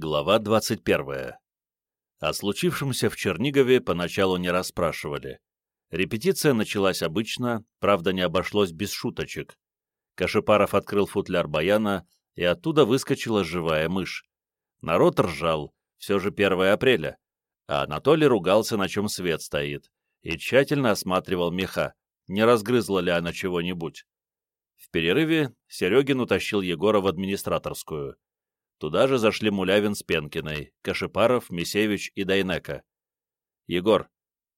Глава 21. О случившемся в Чернигове поначалу не расспрашивали. Репетиция началась обычно, правда не обошлось без шуточек. Кашипаров открыл футляр баяна, и оттуда выскочила живая мышь. Народ ржал, все же 1 апреля, а Анатолий ругался, на чем свет стоит, и тщательно осматривал меха, не разгрызла ли она чего-нибудь. В перерыве Серегин утащил Егора в администраторскую. Туда же зашли Мулявин с Пенкиной, Кашипаров, Мисевич и Дайнека. «Егор,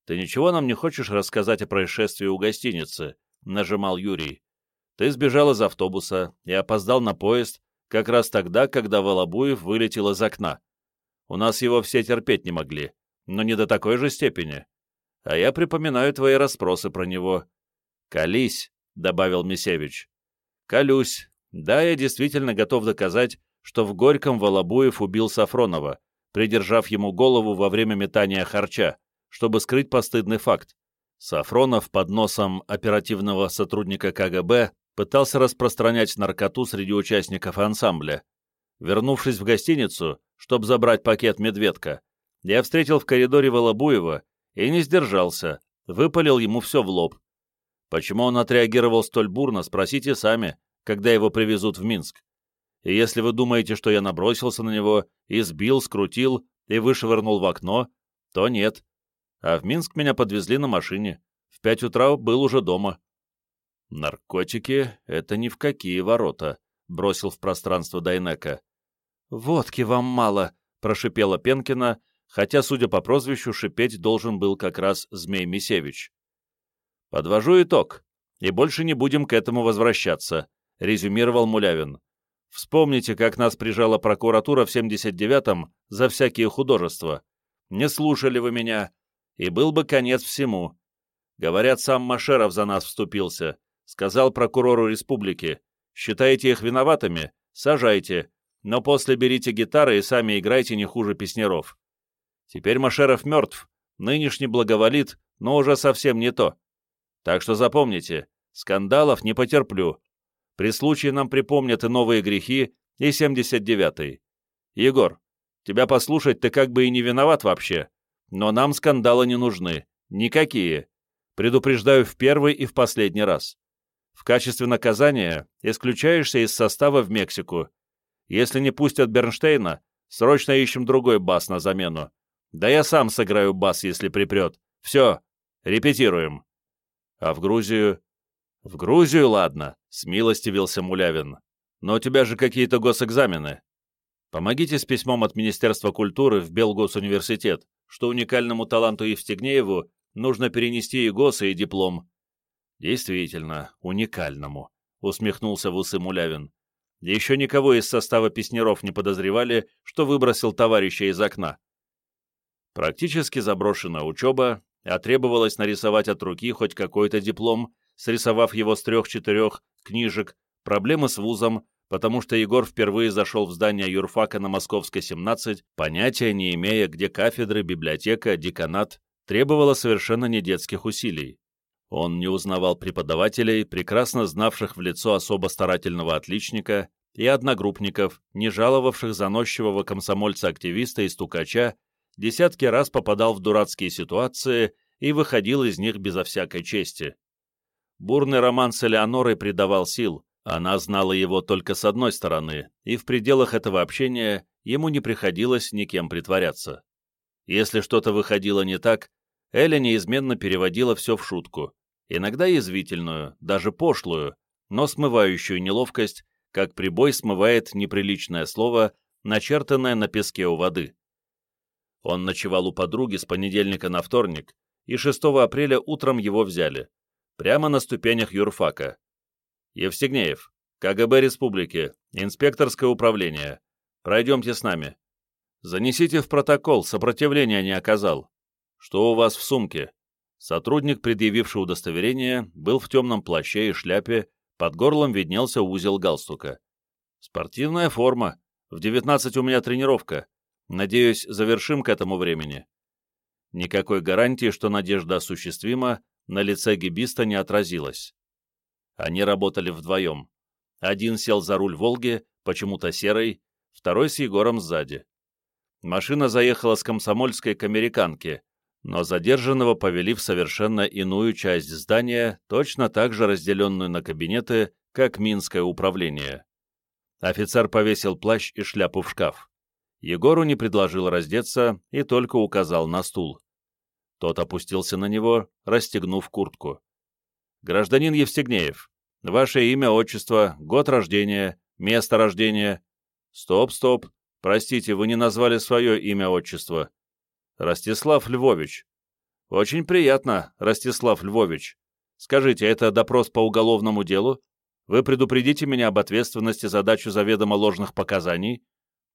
ты ничего нам не хочешь рассказать о происшествии у гостиницы?» — нажимал Юрий. «Ты сбежал из автобуса и опоздал на поезд как раз тогда, когда Волобуев вылетел из окна. У нас его все терпеть не могли, но не до такой же степени. А я припоминаю твои расспросы про него». «Колись», — добавил Мисевич. «Колюсь. Да, я действительно готов доказать, что в Горьком Волобуев убил Сафронова, придержав ему голову во время метания харча, чтобы скрыть постыдный факт. Сафронов под носом оперативного сотрудника КГБ пытался распространять наркоту среди участников ансамбля. Вернувшись в гостиницу, чтобы забрать пакет «Медведка», я встретил в коридоре Волобуева и не сдержался, выпалил ему все в лоб. Почему он отреагировал столь бурно, спросите сами, когда его привезут в Минск и если вы думаете, что я набросился на него, избил, скрутил и вышвырнул в окно, то нет. А в Минск меня подвезли на машине. В пять утра был уже дома. «Наркотики — это ни в какие ворота», — бросил в пространство Дайнека. «Водки вам мало», — прошипела Пенкина, хотя, судя по прозвищу, шипеть должен был как раз Змей Мисевич. «Подвожу итог, и больше не будем к этому возвращаться», — резюмировал Мулявин. Вспомните, как нас прижала прокуратура в 79-м за всякие художества. Не слушали вы меня, и был бы конец всему. Говорят, сам Машеров за нас вступился. Сказал прокурору республики. Считаете их виноватыми? Сажайте. Но после берите гитары и сами играйте не хуже песняров. Теперь Машеров мертв, нынешний благоволит, но уже совсем не то. Так что запомните, скандалов не потерплю. При случае нам припомнят и новые грехи, и 79-й. Егор, тебя послушать ты как бы и не виноват вообще, но нам скандалы не нужны. Никакие. Предупреждаю в первый и в последний раз. В качестве наказания исключаешься из состава в Мексику. Если не пустят Бернштейна, срочно ищем другой бас на замену. Да я сам сыграю бас, если припрет. Все, репетируем. А в Грузию «В Грузию, ладно», — смилостивился Мулявин. «Но у тебя же какие-то госэкзамены. Помогите с письмом от Министерства культуры в Белгосуниверситет, что уникальному таланту Евстигнееву нужно перенести и госы, и диплом». «Действительно, уникальному», — усмехнулся в усы Мулявин. «Еще никого из состава песнеров не подозревали, что выбросил товарища из окна». Практически заброшенная учеба, а требовалось нарисовать от руки хоть какой-то диплом, срисовав его с трех-четырех книжек, проблемы с вузом, потому что Егор впервые зашел в здание юрфака на Московской, 17, понятия не имея, где кафедры, библиотека, деканат, требовало совершенно не детских усилий. Он не узнавал преподавателей, прекрасно знавших в лицо особо старательного отличника, и одногруппников, не жаловавших заносчивого комсомольца-активиста и стукача, десятки раз попадал в дурацкие ситуации и выходил из них безо всякой чести. Бурный роман с Элеонорой придавал сил, она знала его только с одной стороны, и в пределах этого общения ему не приходилось никем притворяться. Если что-то выходило не так, Эля неизменно переводила все в шутку, иногда язвительную, даже пошлую, но смывающую неловкость, как прибой смывает неприличное слово, начертанное на песке у воды. Он ночевал у подруги с понедельника на вторник, и 6 апреля утром его взяли прямо на ступенях юрфака. Евстигнеев, КГБ Республики, инспекторское управление. Пройдемте с нами. Занесите в протокол, сопротивления не оказал. Что у вас в сумке? Сотрудник, предъявивший удостоверение, был в темном плаще и шляпе, под горлом виднелся узел галстука. Спортивная форма. В 19 у меня тренировка. Надеюсь, завершим к этому времени. Никакой гарантии, что надежда осуществима, на лице гибиста не отразилось. Они работали вдвоем. Один сел за руль «Волги», почему-то серый, второй с Егором сзади. машина заехала с Комсомольской к Американке, но задержанного повели в совершенно иную часть здания, точно так же разделенную на кабинеты, как Минское управление. Офицер повесил плащ и шляпу в шкаф. Егору не предложил раздеться и только указал на стул. Тот опустился на него, расстегнув куртку. «Гражданин Евстигнеев, ваше имя, отчество, год рождения, место рождения...» «Стоп, стоп, простите, вы не назвали свое имя, отчество. Ростислав Львович. Очень приятно, Ростислав Львович. Скажите, это допрос по уголовному делу? Вы предупредите меня об ответственности за дачу заведомо ложных показаний?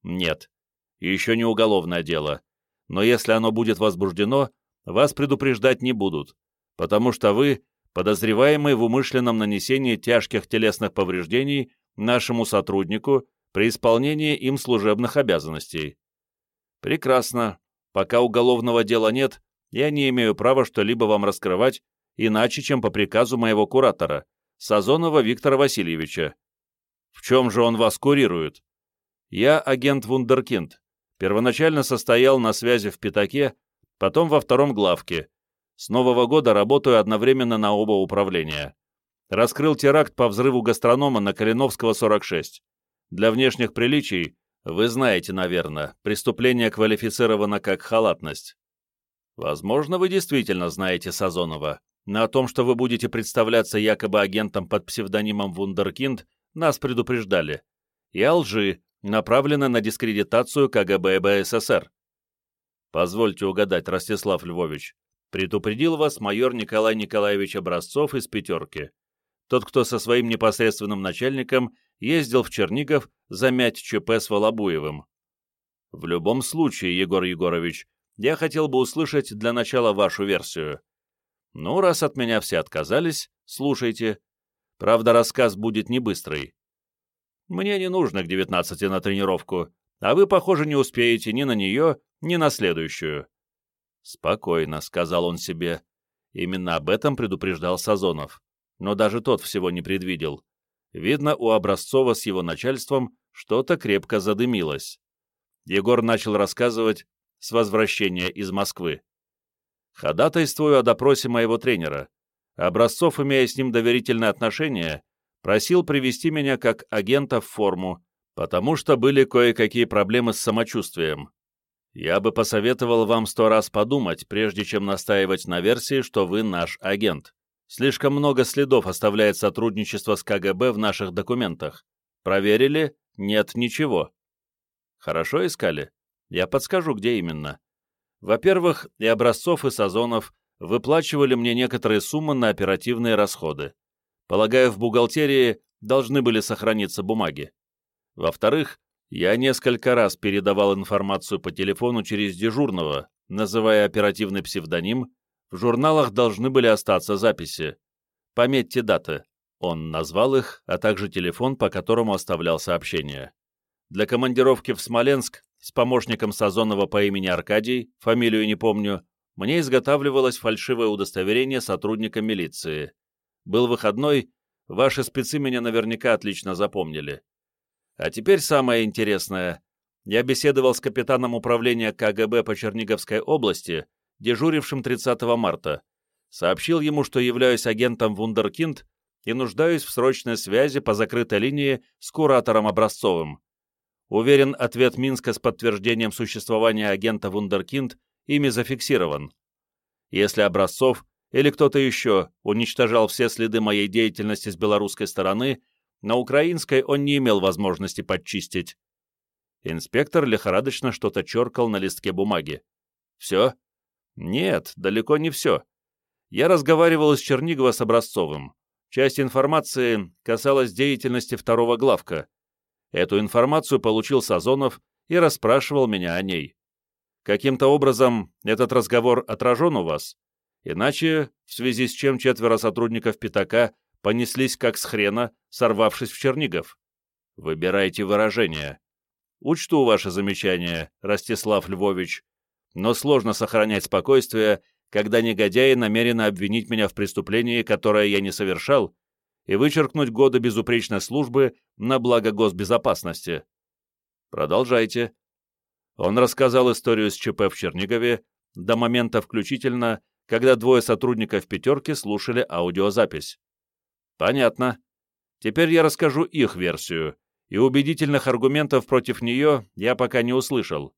Нет. Еще не уголовное дело. Но если оно будет возбуждено, вас предупреждать не будут, потому что вы подозреваемый в умышленном нанесении тяжких телесных повреждений нашему сотруднику при исполнении им служебных обязанностей. Прекрасно. Пока уголовного дела нет, я не имею права что-либо вам раскрывать, иначе, чем по приказу моего куратора, Сазонова Виктора Васильевича. В чем же он вас курирует? Я агент Вундеркинд. Первоначально состоял на связи в Пятаке, потом во втором главке. С Нового года работаю одновременно на оба управления. Раскрыл теракт по взрыву гастронома на Калиновского, 46. Для внешних приличий вы знаете, наверное, преступление квалифицировано как халатность. Возможно, вы действительно знаете Сазонова, но о том, что вы будете представляться якобы агентом под псевдонимом Вундеркинд, нас предупреждали. И о лжи, направленной на дискредитацию КГБ и БССР. Позвольте угадать, Ростислав Львович, предупредил вас майор Николай Николаевич Образцов из «пятерки». Тот, кто со своим непосредственным начальником ездил в Чернигов замять ЧП с Волобуевым. В любом случае, Егор Егорович, я хотел бы услышать для начала вашу версию. Ну, раз от меня все отказались, слушайте. Правда, рассказ будет не быстрый. Мне не нужно к девятнадцати на тренировку, а вы, похоже, не успеете ни на нее, ни на следующую. Спокойно, — сказал он себе. Именно об этом предупреждал Сазонов. Но даже тот всего не предвидел. Видно, у Образцова с его начальством что-то крепко задымилось. Егор начал рассказывать с возвращения из Москвы. Ходатайствую о допросе моего тренера. Образцов, имея с ним доверительные отношения, просил привести меня как агента в форму, потому что были кое-какие проблемы с самочувствием. Я бы посоветовал вам сто раз подумать, прежде чем настаивать на версии, что вы наш агент. Слишком много следов оставляет сотрудничество с КГБ в наших документах. Проверили? Нет ничего. Хорошо искали? Я подскажу, где именно. Во-первых, и Образцов, и Сазонов выплачивали мне некоторые суммы на оперативные расходы. Полагаю, в бухгалтерии должны были сохраниться бумаги. Во-вторых, я несколько раз передавал информацию по телефону через дежурного, называя оперативный псевдоним в журналах должны были остаться записи. Пометьте даты. Он назвал их, а также телефон, по которому оставлял сообщение. Для командировки в Смоленск с помощником Сазонова по имени Аркадий, фамилию не помню, мне изготавливалось фальшивое удостоверение сотрудника милиции. Был выходной, ваши спецы меня наверняка отлично запомнили. А теперь самое интересное. Я беседовал с капитаном управления КГБ по Черниговской области дежурившим 30 марта, сообщил ему, что являюсь агентом Вундеркинд и нуждаюсь в срочной связи по закрытой линии с куратором Образцовым. Уверен, ответ Минска с подтверждением существования агента Вундеркинд ими зафиксирован. Если Образцов или кто-то еще уничтожал все следы моей деятельности с белорусской стороны, на украинской он не имел возможности подчистить. Инспектор лихорадочно что-то черкал на листке бумаги. «Все?» Нет, далеко не все. Я разговаривал из Чернигова с Образцовым. Часть информации касалась деятельности второго главка. Эту информацию получил Сазонов и расспрашивал меня о ней. Каким-то образом этот разговор отражен у вас? Иначе, в связи с чем четверо сотрудников Пятака понеслись как с хрена, сорвавшись в Чернигов. Выбирайте выражение. Учту ваше замечание, Ростислав Львович, но сложно сохранять спокойствие, когда негодяи намерены обвинить меня в преступлении, которое я не совершал, и вычеркнуть годы безупречной службы на благо госбезопасности. Продолжайте. Он рассказал историю с ЧП в Чернигове до момента включительно, когда двое сотрудников «пятерки» слушали аудиозапись. Понятно. Теперь я расскажу их версию, и убедительных аргументов против нее я пока не услышал.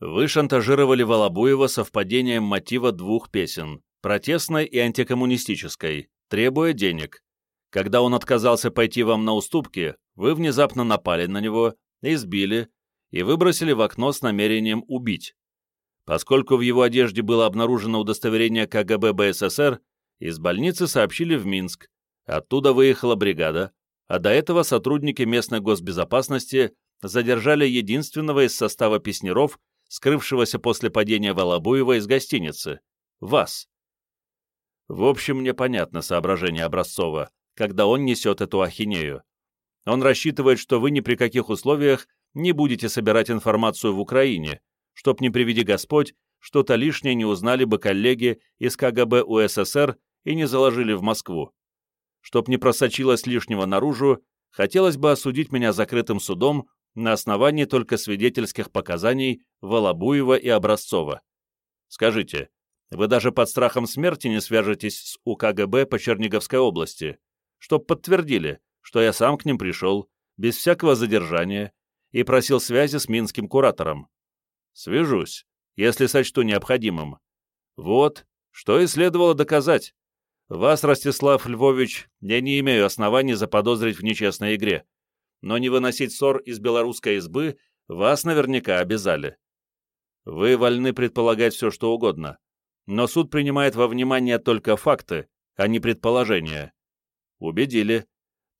Вы шантажировали Волобуева совпадением мотива двух песен, протестной и антикоммунистической, требуя денег. Когда он отказался пойти вам на уступки, вы внезапно напали на него, избили и выбросили в окно с намерением убить. Поскольку в его одежде было обнаружено удостоверение КГБ БССР, из больницы сообщили в Минск. Оттуда выехала бригада, а до этого сотрудники местной госбезопасности задержали единственного из состава песнеров, скрывшегося после падения Волобуева из гостиницы. Вас. В общем, мне понятно соображение Образцова, когда он несет эту ахинею. Он рассчитывает, что вы ни при каких условиях не будете собирать информацию в Украине, чтоб не приведи Господь, что-то лишнее не узнали бы коллеги из КГБ УССР и не заложили в Москву. Чтоб не просочилось лишнего наружу, хотелось бы осудить меня закрытым судом на основании только свидетельских показаний Волобуева и Образцова. Скажите, вы даже под страхом смерти не свяжетесь с УКГБ по Черниговской области, чтоб подтвердили, что я сам к ним пришел, без всякого задержания, и просил связи с минским куратором. Свяжусь, если сочту необходимым. Вот, что и следовало доказать. Вас, Ростислав Львович, я не имею оснований заподозрить в нечестной игре, но не выносить ссор из белорусской избы вас наверняка обязали. Вы вольны предполагать все, что угодно, но суд принимает во внимание только факты, а не предположения. Убедили.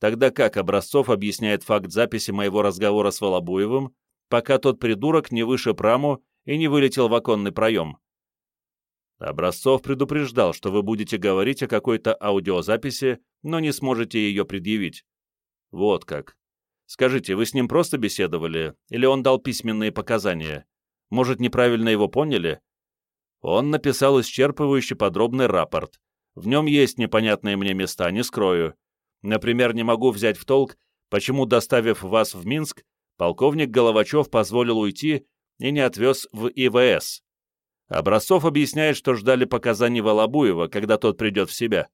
Тогда как Образцов объясняет факт записи моего разговора с Волобуевым, пока тот придурок не вышиб раму и не вылетел в оконный проем. Образцов предупреждал, что вы будете говорить о какой-то аудиозаписи, но не сможете ее предъявить. Вот как. Скажите, вы с ним просто беседовали, или он дал письменные показания? Может, неправильно его поняли? Он написал исчерпывающий подробный рапорт. В нем есть непонятные мне места, не скрою. Например, не могу взять в толк, почему, доставив вас в Минск, полковник Головачев позволил уйти и не отвез в ИВС. Образцов объясняет, что ждали показаний Волобуева, когда тот придет в себя.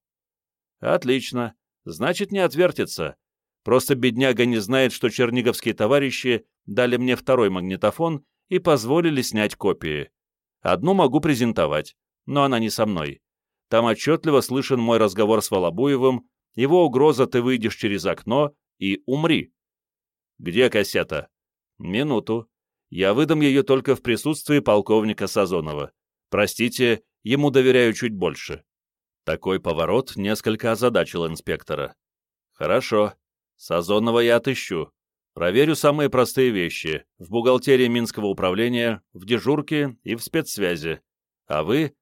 Отлично. Значит, не отвертится. Просто бедняга не знает, что черниговские товарищи дали мне второй магнитофон и позволили снять копии. Одну могу презентовать, но она не со мной. Там отчетливо слышен мой разговор с Волобуевым, его угроза «ты выйдешь через окно» и «умри». «Где кассета?» «Минуту. Я выдам ее только в присутствии полковника Сазонова. Простите, ему доверяю чуть больше». Такой поворот несколько озадачил инспектора. «Хорошо. Сазонова я отыщу. Проверю самые простые вещи. В бухгалтерии Минского управления, в дежурке и в спецсвязи. А вы?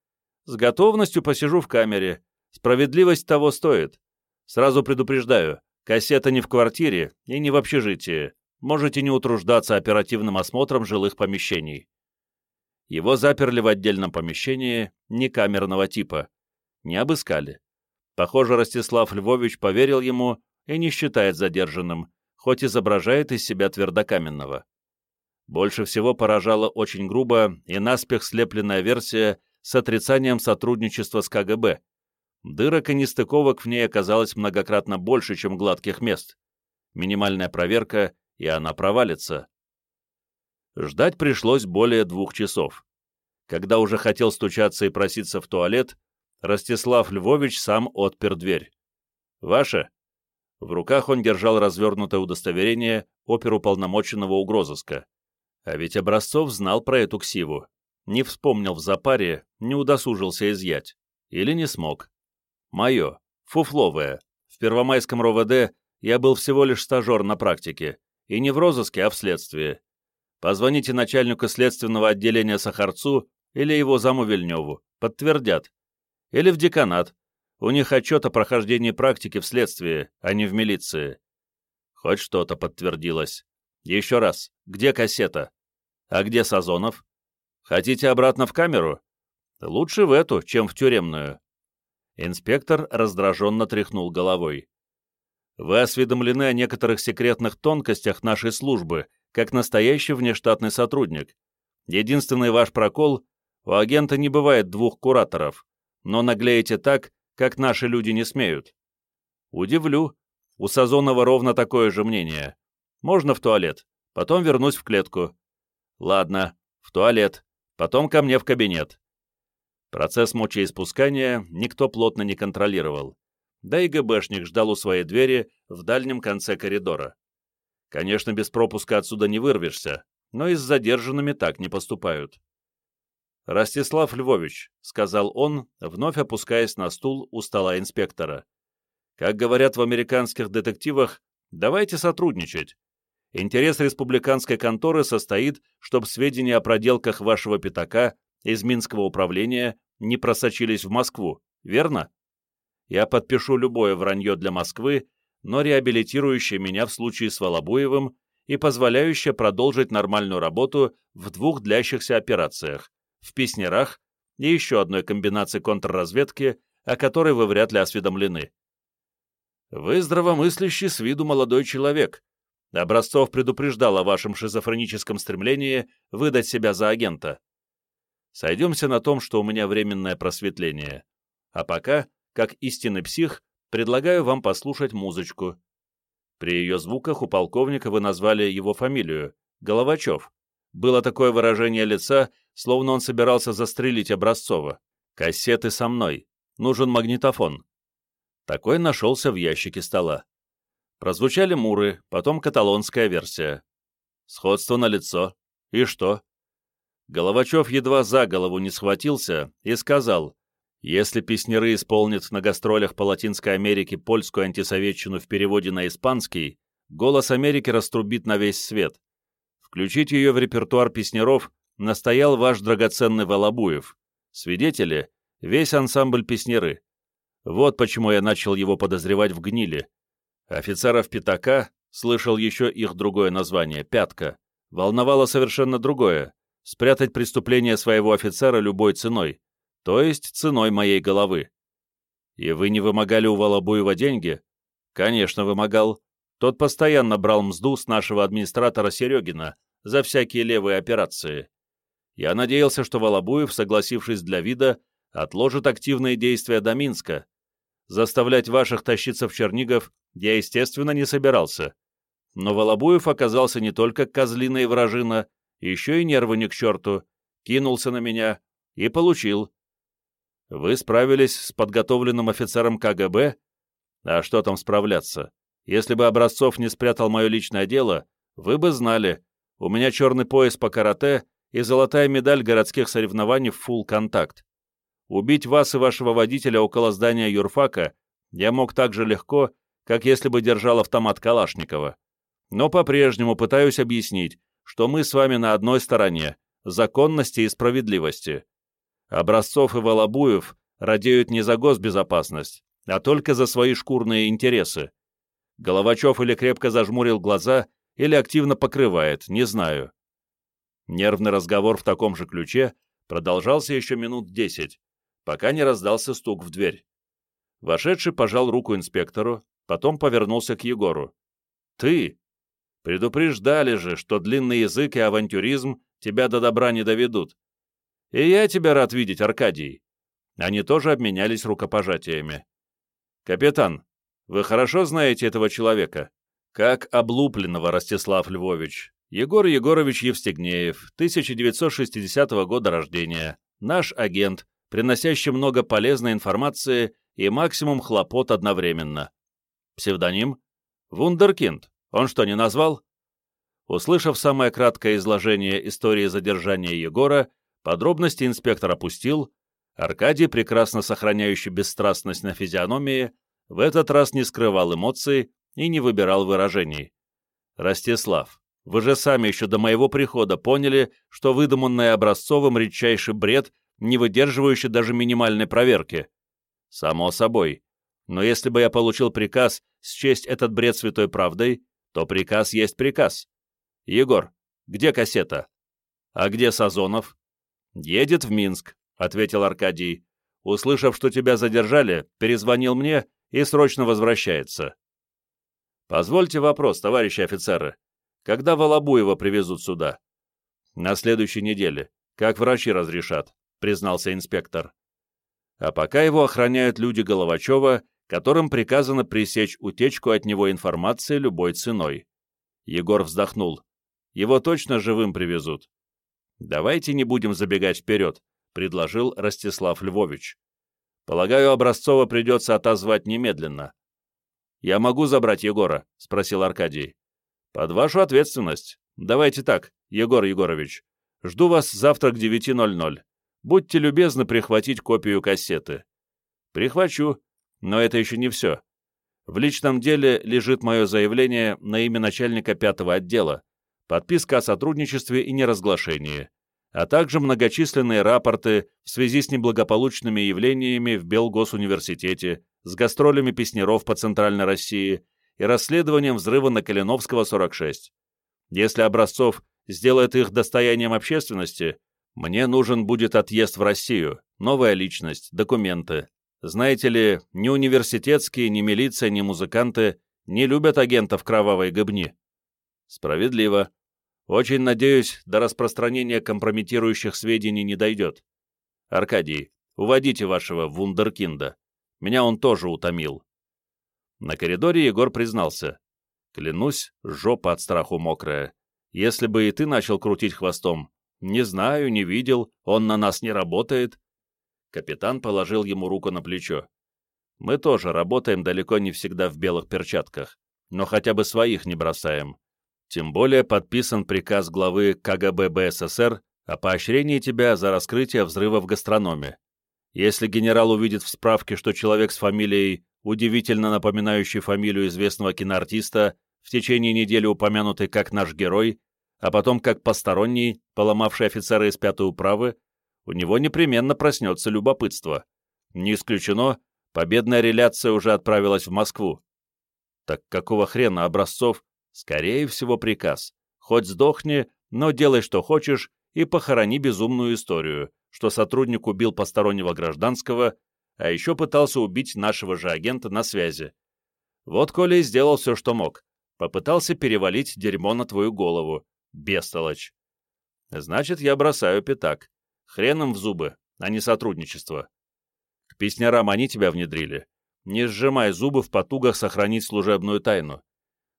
С готовностью посижу в камере. Справедливость того стоит. Сразу предупреждаю, Кассета не в квартире и не в общежитии. Можете не утруждаться оперативным осмотром жилых помещений. Его заперли в отдельном помещении, не камерного типа. Не обыскали. Похоже, Ростислав Львович поверил ему и не считает задержанным, хоть изображает из себя твердокаменного. Больше всего поражала очень грубо и наспех слепленная версия с отрицанием сотрудничества с КГБ, Дырок и нестыковок в ней оказалось многократно больше, чем гладких мест. Минимальная проверка, и она провалится. Ждать пришлось более двух часов. Когда уже хотел стучаться и проситься в туалет, Ростислав Львович сам отпер дверь. «Ваше?» В руках он держал развернутое удостоверение оперуполномоченного угрозыска. А ведь Образцов знал про эту ксиву. Не вспомнил в запаре, не удосужился изъять. Или не смог. Мое. Фуфловое. В Первомайском РОВД я был всего лишь стажер на практике. И не в розыске, а в следствии. Позвоните начальнику следственного отделения Сахарцу или его заму Вильневу. Подтвердят. Или в деканат. У них отчет о прохождении практики в следствии, а не в милиции. Хоть что-то подтвердилось. Еще раз, где кассета? А где Сазонов? Хотите обратно в камеру? Лучше в эту, чем в тюремную. Инспектор раздраженно тряхнул головой. «Вы осведомлены о некоторых секретных тонкостях нашей службы, как настоящий внештатный сотрудник. Единственный ваш прокол — у агента не бывает двух кураторов, но наглеете так, как наши люди не смеют. Удивлю. У Сазонова ровно такое же мнение. Можно в туалет, потом вернусь в клетку. Ладно, в туалет, потом ко мне в кабинет. Процесс мочеиспускания никто плотно не контролировал. Да и ГБшник ждал у своей двери в дальнем конце коридора. Конечно, без пропуска отсюда не вырвешься, но и с задержанными так не поступают. «Ростислав Львович», — сказал он, вновь опускаясь на стул у стола инспектора. «Как говорят в американских детективах, давайте сотрудничать. Интерес республиканской конторы состоит, чтобы сведения о проделках вашего пятака из Минского управления не просочились в Москву, верно? Я подпишу любое вранье для Москвы, но реабилитирующее меня в случае с Волобуевым и позволяющее продолжить нормальную работу в двух длящихся операциях в Песнерах и еще одной комбинации контрразведки, о которой вы вряд ли осведомлены. Вы здравомыслящий с виду молодой человек. Образцов предупреждал о вашем шизофреническом стремлении выдать себя за агента. Сойдемся на том, что у меня временное просветление. А пока, как истинный псих, предлагаю вам послушать музычку. При ее звуках у полковника вы назвали его фамилию — Головачев. Было такое выражение лица, словно он собирался застрелить Образцова. «Кассеты со мной. Нужен магнитофон». Такой нашелся в ящике стола. Прозвучали муры, потом каталонская версия. Сходство на лицо. И что? Головачев едва за голову не схватился и сказал, если песняры исполнят на гастролях по Латинской Америке польскую антисоветчину в переводе на испанский, голос Америки раструбит на весь свет. Включить ее в репертуар песняров настоял ваш драгоценный Волобуев. Свидетели — весь ансамбль песняры. Вот почему я начал его подозревать в гниле. Офицеров пятака, слышал еще их другое название — пятка, волновало совершенно другое — спрятать преступление своего офицера любой ценой, то есть ценой моей головы. И вы не вымогали у Волобуева деньги? Конечно, вымогал. Тот постоянно брал мзду с нашего администратора Серегина, за всякие левые операции. Я надеялся, что Волобуев, согласившись для вида, отложит активные действия до Минска. Заставлять ваших тащиться в Чернигов я, естественно, не собирался. Но Волобуев оказался не только козлиной вражина, еще и нервы не к черту, кинулся на меня и получил. Вы справились с подготовленным офицером КГБ? А что там справляться? Если бы Образцов не спрятал мое личное дело, вы бы знали, у меня черный пояс по карате и золотая медаль городских соревнований в фулл контакт. Убить вас и вашего водителя около здания юрфака я мог так же легко, как если бы держал автомат Калашникова. Но по-прежнему пытаюсь объяснить, что мы с вами на одной стороне, законности и справедливости. Образцов и Волобуев радеют не за госбезопасность, а только за свои шкурные интересы. Головачев или крепко зажмурил глаза, или активно покрывает, не знаю. Нервный разговор в таком же ключе продолжался еще минут десять, пока не раздался стук в дверь. Вошедший пожал руку инспектору, потом повернулся к Егору. «Ты? Предупреждали же, что длинный язык и авантюризм тебя до добра не доведут. И я тебя рад видеть, Аркадий». Они тоже обменялись рукопожатиями. «Капитан, вы хорошо знаете этого человека?» Как облупленного, Ростислав Львович. Егор Егорович Евстигнеев, 1960 года рождения. Наш агент, приносящий много полезной информации и максимум хлопот одновременно. Псевдоним? Вундеркинд. Он что, не назвал? Услышав самое краткое изложение истории задержания Егора, подробности инспектор опустил, Аркадий, прекрасно сохраняющий бесстрастность на физиономии, в этот раз не скрывал эмоций и не выбирал выражений. «Ростислав, вы же сами еще до моего прихода поняли, что выдуманное Образцовым редчайший бред, не выдерживающий даже минимальной проверки». «Само собой. Но если бы я получил приказ счесть этот бред святой правдой, то приказ есть приказ. Егор, где кассета?» «А где Сазонов?» «Едет в Минск», — ответил Аркадий. «Услышав, что тебя задержали, перезвонил мне и срочно возвращается. «Позвольте вопрос, товарищи офицеры. Когда Волобуева привезут сюда?» На следующей неделе, как врачи разрешат, признался инспектор. А пока его охраняют люди Головачева, которым приказано пресечь утечку от него информации любой ценой. Егор вздохнул. Его точно живым привезут. «Давайте не будем забегать вперед», — предложил Ростислав Львович. «Полагаю, Образцова придется отозвать немедленно». «Я могу забрать Егора?» — спросил Аркадий. «Под вашу ответственность. Давайте так, Егор Егорович. Жду вас завтра к 9.00. Будьте любезны прихватить копию кассеты». «Прихвачу, но это еще не все. В личном деле лежит мое заявление на имя начальника пятого отдела, подписка о сотрудничестве и неразглашении, а также многочисленные рапорты в связи с неблагополучными явлениями в Белгосуниверситете, с гастролями песнеров по Центральной России и расследованием взрыва на Калиновского, 46. Если Образцов сделает их достоянием общественности, мне нужен будет отъезд в Россию, новая личность, документы. Знаете ли, ни университетские, ни милиция, ни музыканты не любят агентов кровавой гыбни. Справедливо. Очень надеюсь, до распространения компрометирующих сведений не дойдет. Аркадий, уводите вашего вундеркинда. Меня он тоже утомил. На коридоре Егор признался. Клянусь, жопа от страху мокрая. Если бы и ты начал крутить хвостом. Не знаю, не видел, он на нас не работает. Капитан положил ему руку на плечо. Мы тоже работаем далеко не всегда в белых перчатках, но хотя бы своих не бросаем. Тем более подписан приказ главы КГБ БССР о поощрении тебя за раскрытие взрыва в гастрономе. Если генерал увидит в справке, что человек с фамилией, удивительно напоминающий фамилию известного киноартиста, в течение недели упомянутый как наш герой, а потом как посторонний, поломавший офицера из пятой управы, у него непременно проснется любопытство. Не исключено, победная реляция уже отправилась в Москву. Так какого хрена образцов? Скорее всего, приказ. Хоть сдохни, но делай, что хочешь, и похорони безумную историю, что сотрудник убил постороннего гражданского, а еще пытался убить нашего же агента на связи. Вот Коля и сделал все, что мог. Попытался перевалить дерьмо на твою голову. Бестолочь. Значит, я бросаю пятак. Хреном в зубы, а не сотрудничество. К песнярам они тебя внедрили. Не сжимай зубы в потугах сохранить служебную тайну.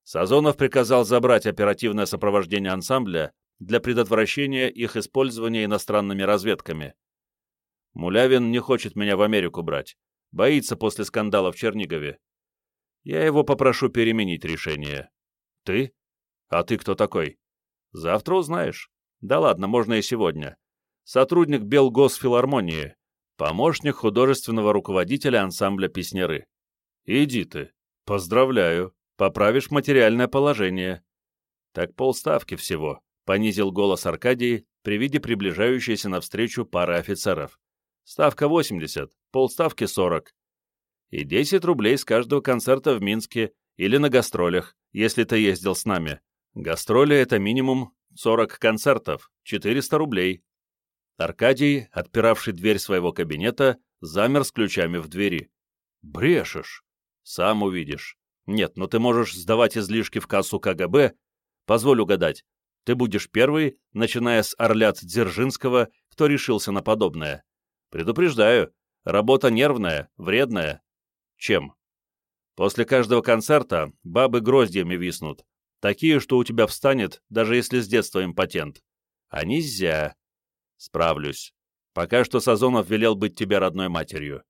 Сазонов приказал забрать оперативное сопровождение ансамбля для предотвращения их использования иностранными разведками. Мулявин не хочет меня в Америку брать. Боится после скандала в Чернигове. Я его попрошу переменить решение. Ты? А ты кто такой? Завтра узнаешь. Да ладно, можно и сегодня. Сотрудник Белгосфилармонии, помощник художественного руководителя ансамбля «Песняры». Иди ты. Поздравляю. Поправишь материальное положение. Так полставки всего понизил голос Аркадий при виде приближающейся навстречу пары офицеров. «Ставка 80, полставки 40. И 10 рублей с каждого концерта в Минске или на гастролях, если ты ездил с нами. Гастроли — это минимум 40 концертов, 400 рублей». Аркадий, отпиравший дверь своего кабинета, замер с ключами в двери. «Брешешь!» «Сам увидишь. Нет, но ты можешь сдавать излишки в кассу КГБ. Позволь угадать, ты будешь первый, начиная с Орлят Дзержинского, кто решился на подобное. Предупреждаю, работа нервная, вредная. Чем? После каждого концерта бабы гроздьями виснут. Такие, что у тебя встанет, даже если с детства импотент. А нельзя. Справлюсь. Пока что Сазонов велел быть тебе родной матерью.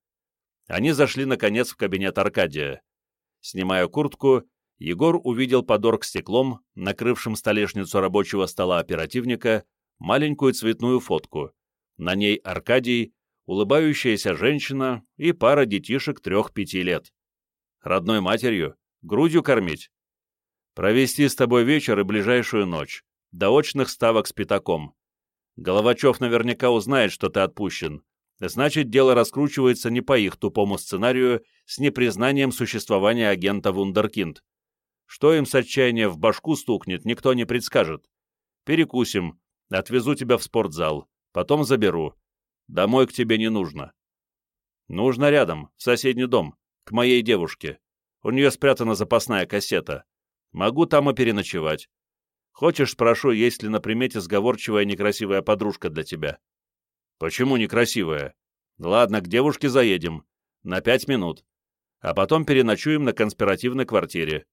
Они зашли, наконец, в кабинет Аркадия. Снимая куртку, Егор увидел под оргстеклом, накрывшим столешницу рабочего стола оперативника, маленькую цветную фотку. На ней Аркадий, улыбающаяся женщина и пара детишек трех-пяти лет. Родной матерью, грудью кормить. Провести с тобой вечер и ближайшую ночь, до очных ставок с пятаком. Головачев наверняка узнает, что ты отпущен. Значит, дело раскручивается не по их тупому сценарию с непризнанием существования агента Вундеркинд. Что им с отчаяния в башку стукнет, никто не предскажет. Перекусим, отвезу тебя в спортзал, потом заберу. Домой к тебе не нужно. Нужно рядом, в соседний дом, к моей девушке. У нее спрятана запасная кассета. Могу там и переночевать. Хочешь, спрошу, есть ли на примете сговорчивая некрасивая подружка для тебя? Почему некрасивая? Ладно, к девушке заедем. На пять минут. А потом переночуем на конспиративной квартире.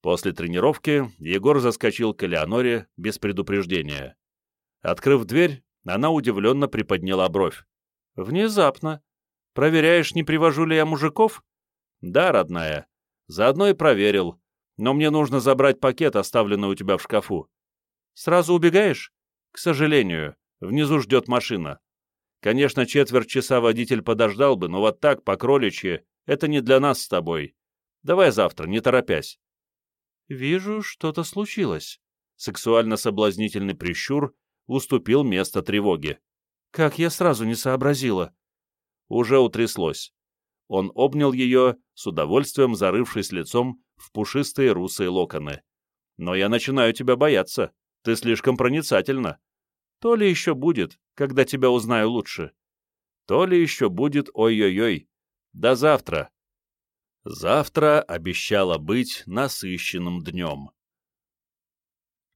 После тренировки Егор заскочил к Элеоноре без предупреждения. Открыв дверь, она удивленно приподняла бровь. «Внезапно. Проверяешь, не привожу ли я мужиков?» «Да, родная. Заодно и проверил. Но мне нужно забрать пакет, оставленный у тебя в шкафу». «Сразу убегаешь?» «К сожалению. Внизу ждет машина. Конечно, четверть часа водитель подождал бы, но вот так, по кроличьи, это не для нас с тобой. Давай завтра, не торопясь». «Вижу, что-то случилось». Сексуально-соблазнительный прищур уступил место тревоге. «Как я сразу не сообразила!» Уже утряслось. Он обнял ее, с удовольствием зарывшись лицом в пушистые русые локоны. «Но я начинаю тебя бояться. Ты слишком проницательна. То ли еще будет, когда тебя узнаю лучше. То ли еще будет ой-ой-ой. До завтра!» Завтра обещало быть насыщенным днем.